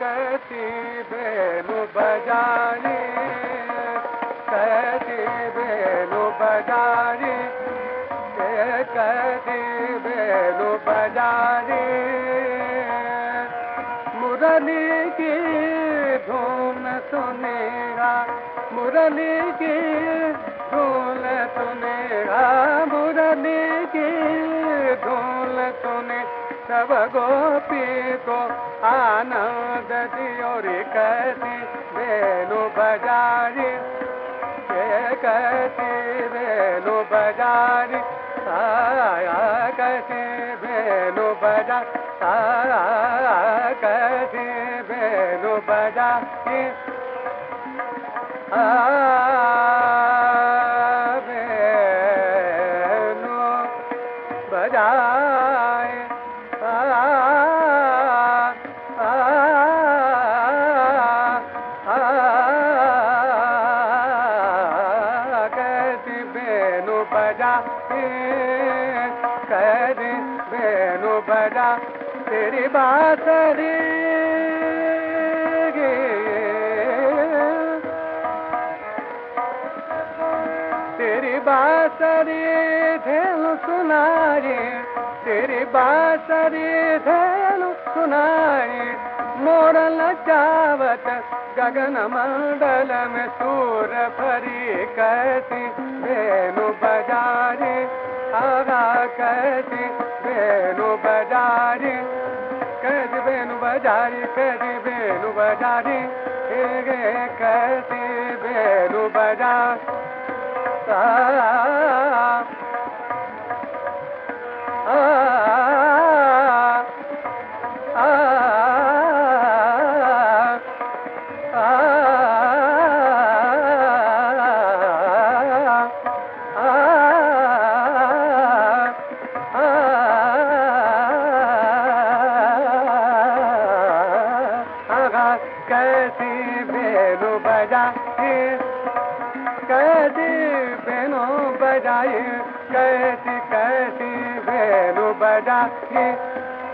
कैसी बेनु बजारी कैसी बेनु बजारी कैसी बेनु बजारी मुरली की धूम सुनेगा, मुरली की धूल सुनेगा, मुरली की धूल सुने सब गोपी को आनंद दियो रे कैसी बेनु बजारी। कैसी बेनु बजारी आया कैसी बेनु बजा आया बजारी। बेनु बजाए की पंहिंजु बजा बासरी धेनु सुनाई तेरी बासरी धेनु सुनाई मोर लचावत गगन मंडल में सूर भरी कैसी बेनु बजारी, आगा कैसी बेनु बजारी, कैसी बेनु बजारी, कैसी बेनु बजारी कैसी बेनु बजा कैसी बेनु बजा बेनु बजाई कैसी कैसी वेणु बजाई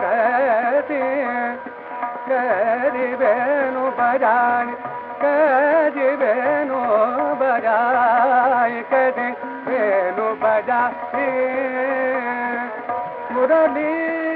कैसी कैसी वेणु बजाई कैसी वेणु बजाई कैसी वेणु बजाई मुरली